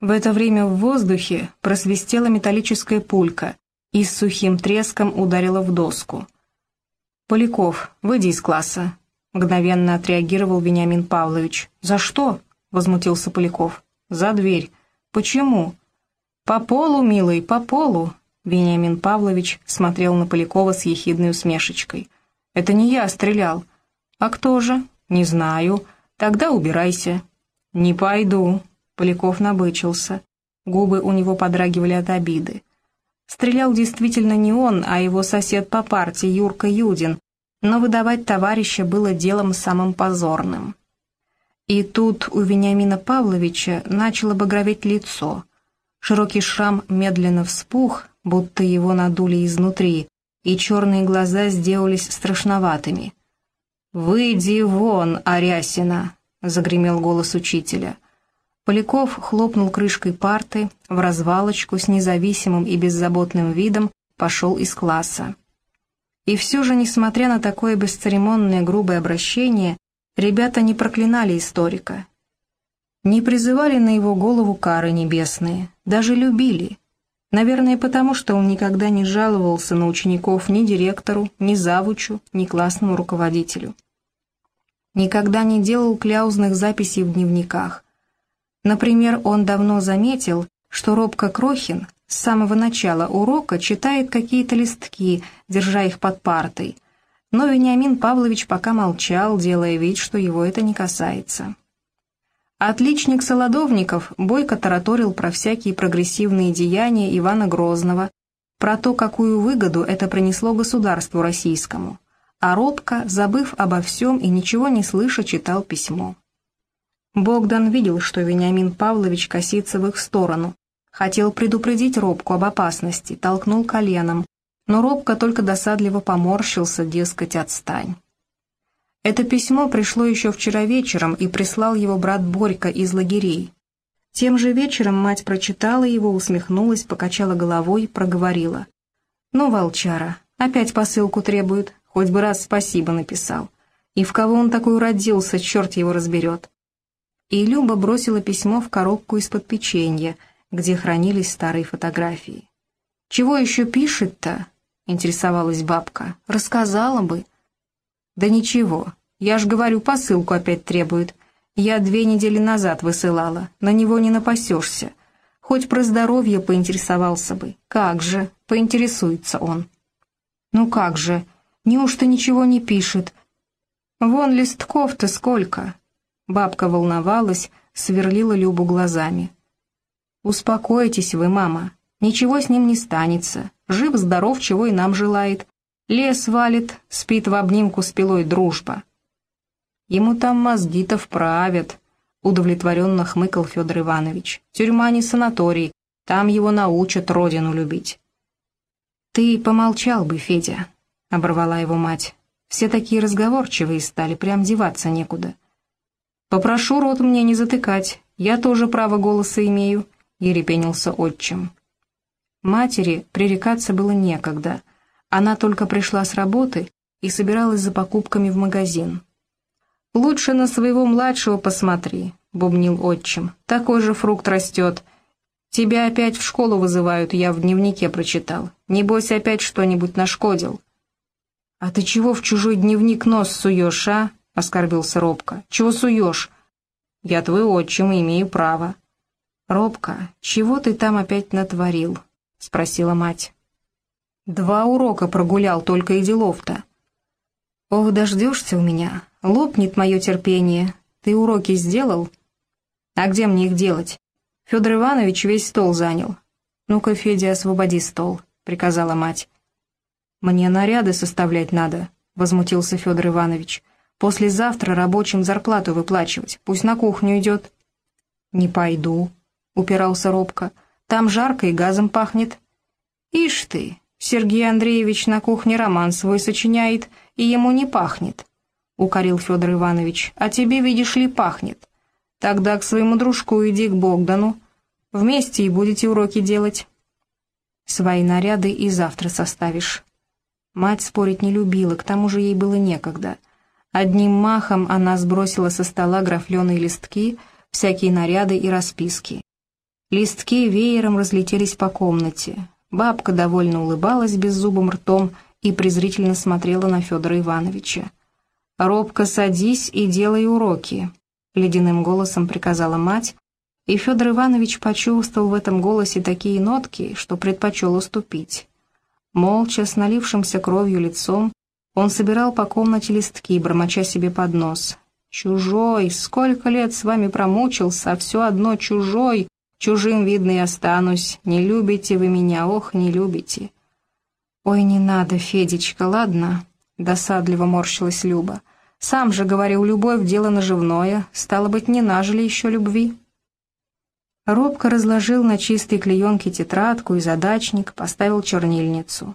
В это время в воздухе просвистела металлическая пулька и с сухим треском ударила в доску. «Поляков, выйди из класса», — мгновенно отреагировал Вениамин Павлович. «За что?» — возмутился Поляков. «За дверь. Почему?» «По полу, милый, по полу», — Вениамин Павлович смотрел на Полякова с ехидной усмешечкой. «Это не я стрелял». «А кто же?» «Не знаю. Тогда убирайся». «Не пойду», — Поляков набычился. Губы у него подрагивали от обиды. Стрелял действительно не он, а его сосед по партии Юрка Юдин, но выдавать товарища было делом самым позорным. И тут у Вениамина Павловича начало багроветь лицо. Широкий шрам медленно вспух, будто его надули изнутри, и черные глаза сделались страшноватыми. «Выйди вон, Арясина!» — загремел голос учителя. Поляков хлопнул крышкой парты, в развалочку с независимым и беззаботным видом пошел из класса. И все же, несмотря на такое бесцеремонное грубое обращение, ребята не проклинали историка. Не призывали на его голову кары небесные, даже любили. Наверное, потому что он никогда не жаловался на учеников ни директору, ни завучу, ни классному руководителю. Никогда не делал кляузных записей в дневниках. Например, он давно заметил, что Робко Крохин с самого начала урока читает какие-то листки, держа их под партой, но Вениамин Павлович пока молчал, делая вид, что его это не касается. Отличник Солодовников бойко тараторил про всякие прогрессивные деяния Ивана Грозного, про то, какую выгоду это принесло государству российскому, а Робко, забыв обо всем и ничего не слыша, читал письмо. Богдан видел, что Вениамин Павлович косится в их сторону, хотел предупредить Робку об опасности, толкнул коленом, но Робко только досадливо поморщился, дескать, отстань. Это письмо пришло еще вчера вечером, и прислал его брат Борька из лагерей. Тем же вечером мать прочитала его, усмехнулась, покачала головой, проговорила. «Ну, волчара, опять посылку требует, хоть бы раз спасибо написал. И в кого он такой родился, черт его разберет». И Люба бросила письмо в коробку из-под печенья, где хранились старые фотографии. «Чего еще пишет-то?» — интересовалась бабка. «Рассказала бы». «Да ничего, я ж говорю, посылку опять требует. Я две недели назад высылала, на него не напасешься. Хоть про здоровье поинтересовался бы. Как же, поинтересуется он». «Ну как же, неужто ничего не пишет?» «Вон листков-то сколько!» Бабка волновалась, сверлила Любу глазами. «Успокойтесь вы, мама, ничего с ним не станется. Жив-здоров, чего и нам желает. Лес валит, спит в обнимку с пилой дружба. Ему там мозги-то вправят, удовлетворенно хмыкал Федор Иванович. Тюрьма не санаторий, там его научат родину любить. Ты помолчал бы, Федя, оборвала его мать. Все такие разговорчивые стали, прям деваться некуда. Попрошу рот мне не затыкать, я тоже право голоса имею, ерепенился отчим. Матери пререкаться было некогда — она только пришла с работы и собиралась за покупками в магазин. «Лучше на своего младшего посмотри», — бубнил отчим. «Такой же фрукт растет. Тебя опять в школу вызывают, я в дневнике прочитал. Небось, опять что-нибудь нашкодил». «А ты чего в чужой дневник нос суешь, а?» — оскорбился Робко. «Чего суешь?» «Я твой отчим имею право». «Робко, чего ты там опять натворил?» — спросила мать. Два урока прогулял, только и делов-то. Ох, дождешься у меня, лопнет мое терпение. Ты уроки сделал? А где мне их делать? Федор Иванович весь стол занял. Ну-ка, Федя, освободи стол, приказала мать. Мне наряды составлять надо, возмутился Федор Иванович. Послезавтра рабочим зарплату выплачивать, пусть на кухню идет. Не пойду, упирался робко. Там жарко и газом пахнет. Ишь ты, Сергей Андреевич на кухне роман свой сочиняет, и ему не пахнет», — укорил Федор Иванович. «А тебе, видишь ли, пахнет. Тогда к своему дружку иди к Богдану. Вместе и будете уроки делать». «Свои наряды и завтра составишь». Мать спорить не любила, к тому же ей было некогда. Одним махом она сбросила со стола графленые листки, всякие наряды и расписки. Листки веером разлетелись по комнате. Бабка довольно улыбалась беззубым ртом и презрительно смотрела на Федора Ивановича. «Робко садись и делай уроки», — ледяным голосом приказала мать, и Федор Иванович почувствовал в этом голосе такие нотки, что предпочел уступить. Молча, с налившимся кровью лицом, он собирал по комнате листки, бормоча себе под нос. «Чужой! Сколько лет с вами промучился, а все одно чужой! Чужим, видно, и останусь. Не любите вы меня, ох, не любите!» «Ой, не надо, Федечка, ладно?» — досадливо морщилась Люба. «Сам же говорил, любовь — дело наживное, стало быть, не нажили еще любви». Робко разложил на чистой клеенке тетрадку и задачник, поставил чернильницу.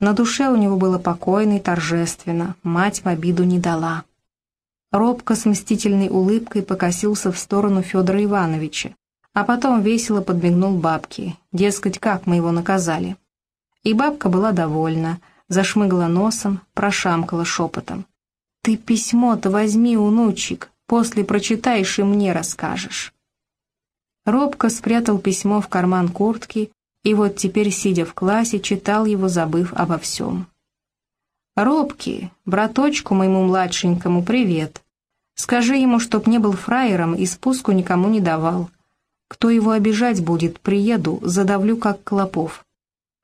На душе у него было покойно и торжественно, мать в обиду не дала. Робко с мстительной улыбкой покосился в сторону Федора Ивановича, а потом весело подмигнул бабке, дескать, как мы его наказали. И бабка была довольна, зашмыгла носом, прошамкала шепотом. «Ты письмо-то возьми, унучик, после прочитаешь и мне расскажешь». Робко спрятал письмо в карман куртки и вот теперь, сидя в классе, читал его, забыв обо всем. «Робки, браточку моему младшенькому, привет. Скажи ему, чтоб не был фраером и спуску никому не давал. Кто его обижать будет, приеду, задавлю, как клопов.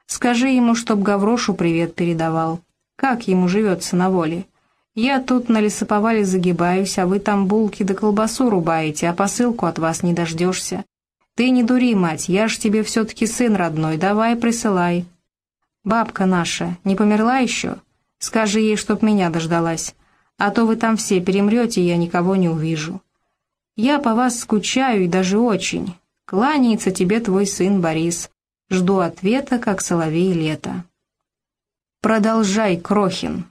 Скажи ему, чтоб Гаврошу привет передавал. Как ему живется на воле? Я тут на лесоповале загибаюсь, а вы там булки да колбасу рубаете, а посылку от вас не дождешься. Ты не дури, мать, я ж тебе все-таки сын родной, давай присылай. Бабка наша не померла еще? Скажи ей, чтоб меня дождалась, а то вы там все перемрете, и я никого не увижу. Я по вас скучаю и даже очень. Кланяется тебе твой сын Борис. Жду ответа, как соловей лето. Продолжай, Крохин.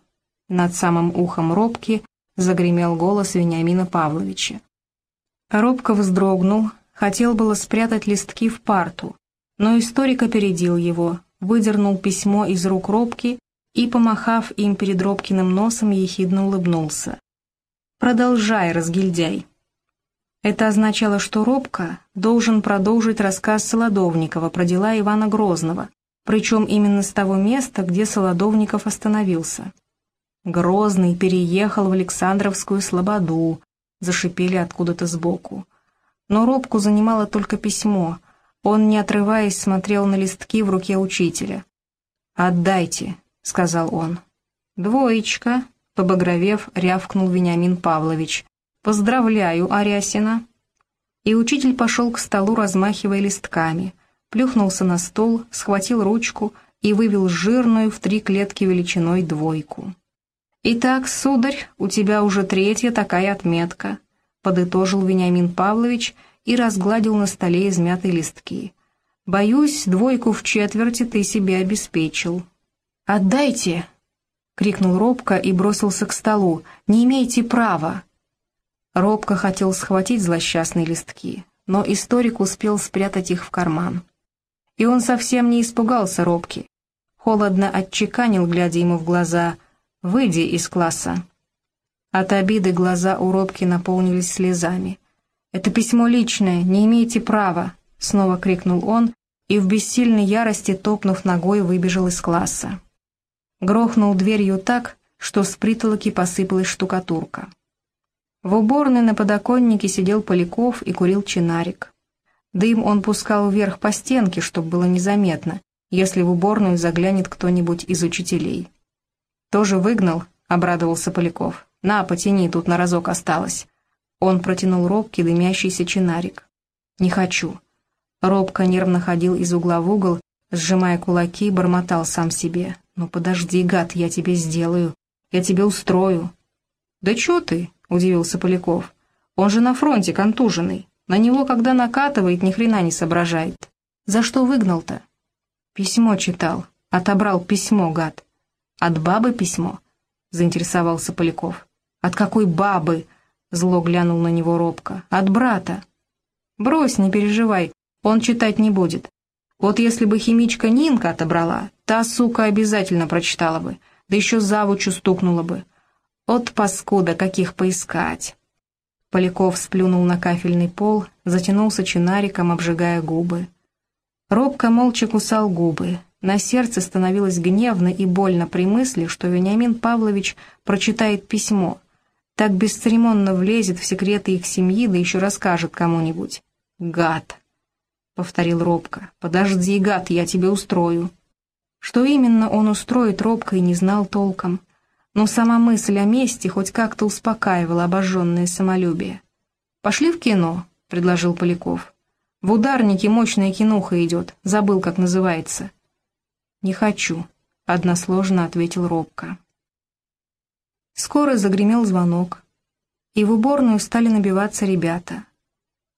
Над самым ухом Робки загремел голос Вениамина Павловича. Робко вздрогнул, Хотел было спрятать листки в парту, но историк опередил его, выдернул письмо из рук Робки и, помахав им перед Робкиным носом, ехидно улыбнулся. «Продолжай, разгильдяй». Это означало, что Робка должен продолжить рассказ Солодовникова про дела Ивана Грозного, причем именно с того места, где Солодовников остановился. Грозный переехал в Александровскую Слободу, зашипели откуда-то сбоку. Но Робку занимало только письмо. Он, не отрываясь, смотрел на листки в руке учителя. «Отдайте», — сказал он. «Двоечка», — побагровев, рявкнул Вениамин Павлович. «Поздравляю, Арясина». И учитель пошел к столу, размахивая листками, плюхнулся на стол, схватил ручку и вывел жирную в три клетки величиной двойку. «Итак, сударь, у тебя уже третья такая отметка подытожил Вениамин Павлович и разгладил на столе измятые листки. «Боюсь, двойку в четверти ты себе обеспечил». «Отдайте!» — крикнул Робко и бросился к столу. «Не имеете права!» Робко хотел схватить злосчастные листки, но историк успел спрятать их в карман. И он совсем не испугался Робки. Холодно отчеканил, глядя ему в глаза, «Выйди из класса». От обиды глаза у Робки наполнились слезами. «Это письмо личное, не имеете права!» — снова крикнул он и в бессильной ярости, топнув ногой, выбежал из класса. Грохнул дверью так, что с притолоки посыпалась штукатурка. В уборной на подоконнике сидел Поляков и курил чинарик. Дым он пускал вверх по стенке, чтобы было незаметно, если в уборную заглянет кто-нибудь из учителей. «Тоже выгнал?» — обрадовался Поляков. «На, потяни, тут на разок осталось». Он протянул робкий дымящийся чинарик. «Не хочу». Робко нервно ходил из угла в угол, сжимая кулаки, бормотал сам себе. «Ну подожди, гад, я тебе сделаю. Я тебе устрою». «Да чё ты?» — удивился Поляков. «Он же на фронте контуженный. На него, когда накатывает, ни хрена не соображает. За что выгнал-то?» «Письмо читал. Отобрал письмо, гад». «От бабы письмо?» — заинтересовался Поляков. «От какой бабы?» — зло глянул на него робко. «От брата». «Брось, не переживай, он читать не будет. Вот если бы химичка Нинка отобрала, та сука обязательно прочитала бы, да еще завучу стукнула бы. От паскуда, каких поискать». Поляков сплюнул на кафельный пол, затянулся чинариком, обжигая губы. Робко молча кусал губы. На сердце становилось гневно и больно при мысли, что Вениамин Павлович прочитает письмо. Так бесцеремонно влезет в секреты их семьи, да еще расскажет кому-нибудь. «Гад!» — повторил Робко. «Подожди, гад, я тебе устрою». Что именно он устроит, Робко и не знал толком. Но сама мысль о мести хоть как-то успокаивала обожженное самолюбие. «Пошли в кино», — предложил Поляков. В ударнике мощная кинуха идет, забыл, как называется». «Не хочу», — односложно ответил робко. Скоро загремел звонок, и в уборную стали набиваться ребята.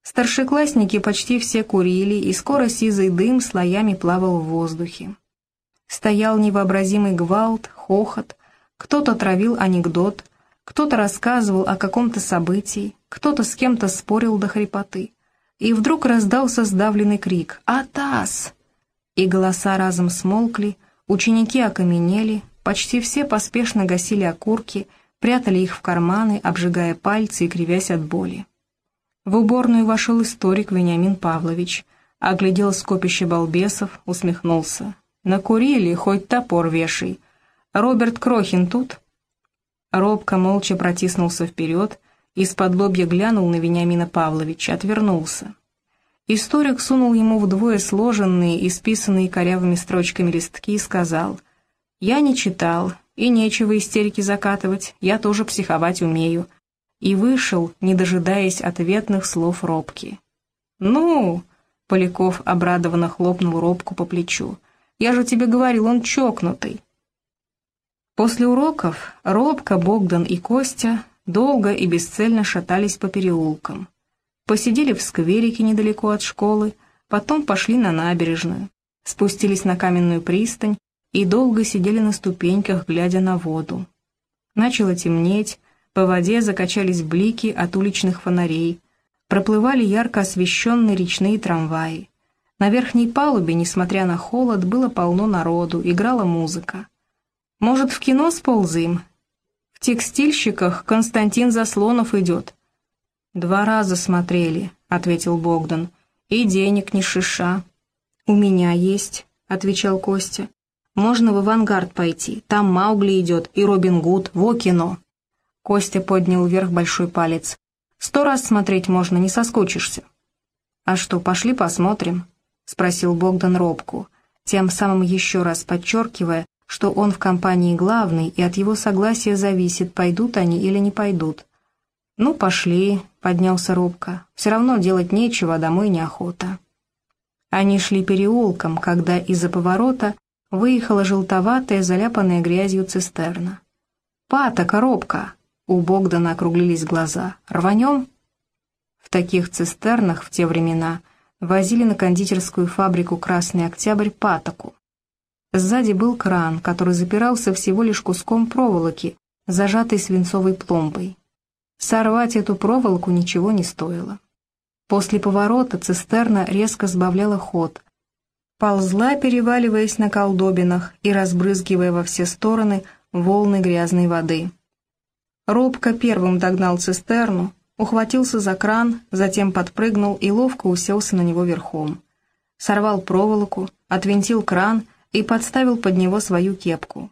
Старшеклассники почти все курили, и скоро сизый дым слоями плавал в воздухе. Стоял невообразимый гвалт, хохот, кто-то травил анекдот, кто-то рассказывал о каком-то событии, кто-то с кем-то спорил до хрипоты и вдруг раздался сдавленный крик «Атас!» И голоса разом смолкли, ученики окаменели, почти все поспешно гасили окурки, прятали их в карманы, обжигая пальцы и кривясь от боли. В уборную вошел историк Вениамин Павлович, оглядел скопище балбесов, усмехнулся. «Накурили, хоть топор вешай. Роберт Крохин тут?» Робко молча протиснулся вперед, из-под лобья глянул на Вениамина Павловича, отвернулся. Историк сунул ему вдвое сложенные и списанные корявыми строчками листки и сказал, «Я не читал, и нечего истерики закатывать, я тоже психовать умею». И вышел, не дожидаясь ответных слов Робки. «Ну!» — Поляков обрадованно хлопнул Робку по плечу. «Я же тебе говорил, он чокнутый». После уроков Робка, Богдан и Костя долго и бесцельно шатались по переулкам. Посидели в скверике недалеко от школы, потом пошли на набережную, спустились на каменную пристань и долго сидели на ступеньках, глядя на воду. Начало темнеть, по воде закачались блики от уличных фонарей, проплывали ярко освещенные речные трамваи. На верхней палубе, несмотря на холод, было полно народу, играла музыка. «Может, в кино сползаем?» В текстильщиках Константин Заслонов идет». «Два раза смотрели», — ответил Богдан. «И денег не шиша». «У меня есть», — отвечал Костя. «Можно в авангард пойти. Там Маугли идет и Робин Гуд. Во кино». Костя поднял вверх большой палец. «Сто раз смотреть можно, не соскучишься». «А что, пошли посмотрим?» — спросил Богдан робку, тем самым еще раз подчеркивая, что он в компании главный, и от его согласия зависит, пойдут они или не пойдут. «Ну, пошли», — поднялся робко. «Все равно делать нечего, а домой неохота». Они шли переулком, когда из-за поворота выехала желтоватая, заляпанная грязью цистерна. «Пата, коробка!» — у Богдана округлились глаза. «Рванем?» В таких цистернах в те времена возили на кондитерскую фабрику «Красный Октябрь» патоку, Сзади был кран, который запирался всего лишь куском проволоки, зажатой свинцовой пломбой. Сорвать эту проволоку ничего не стоило. После поворота цистерна резко сбавляла ход, ползла, переваливаясь на колдобинах и разбрызгивая во все стороны волны грязной воды. Робко первым догнал цистерну, ухватился за кран, затем подпрыгнул и ловко уселся на него верхом. Сорвал проволоку, отвинтил кран — и подставил под него свою кепку.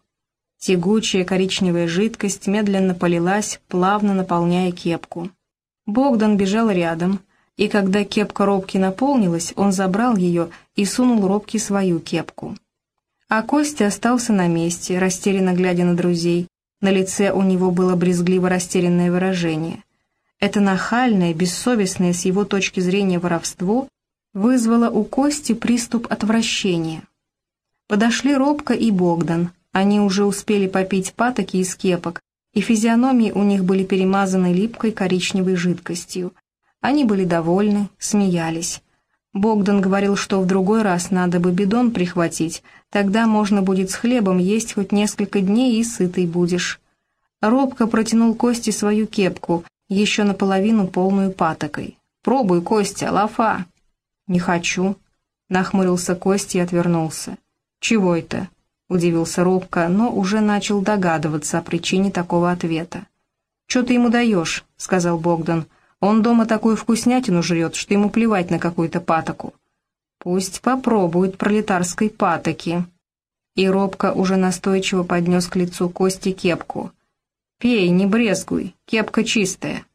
Тягучая коричневая жидкость медленно полилась, плавно наполняя кепку. Богдан бежал рядом, и когда кепка Робки наполнилась, он забрал ее и сунул Робке свою кепку. А Костя остался на месте, растерянно глядя на друзей. На лице у него было брезгливо растерянное выражение. Это нахальное, бессовестное с его точки зрения воровство вызвало у Кости приступ отвращения. Подошли Робко и Богдан. Они уже успели попить патоки из кепок, и физиономии у них были перемазаны липкой коричневой жидкостью. Они были довольны, смеялись. Богдан говорил, что в другой раз надо бы бидон прихватить, тогда можно будет с хлебом есть хоть несколько дней и сытый будешь. Робко протянул Косте свою кепку, еще наполовину полную патокой. «Пробуй, Костя, лафа!» «Не хочу», — нахмурился Костя и отвернулся. «Чего это?» — удивился робко, но уже начал догадываться о причине такого ответа. «Че ты ему даешь?» — сказал Богдан. Он дома такую вкуснятину жрет, что ему плевать на какую-то патоку. Пусть попробует пролетарской патоки. И робко уже настойчиво поднес к лицу Кости кепку. «Пей, не брезгуй, кепка чистая».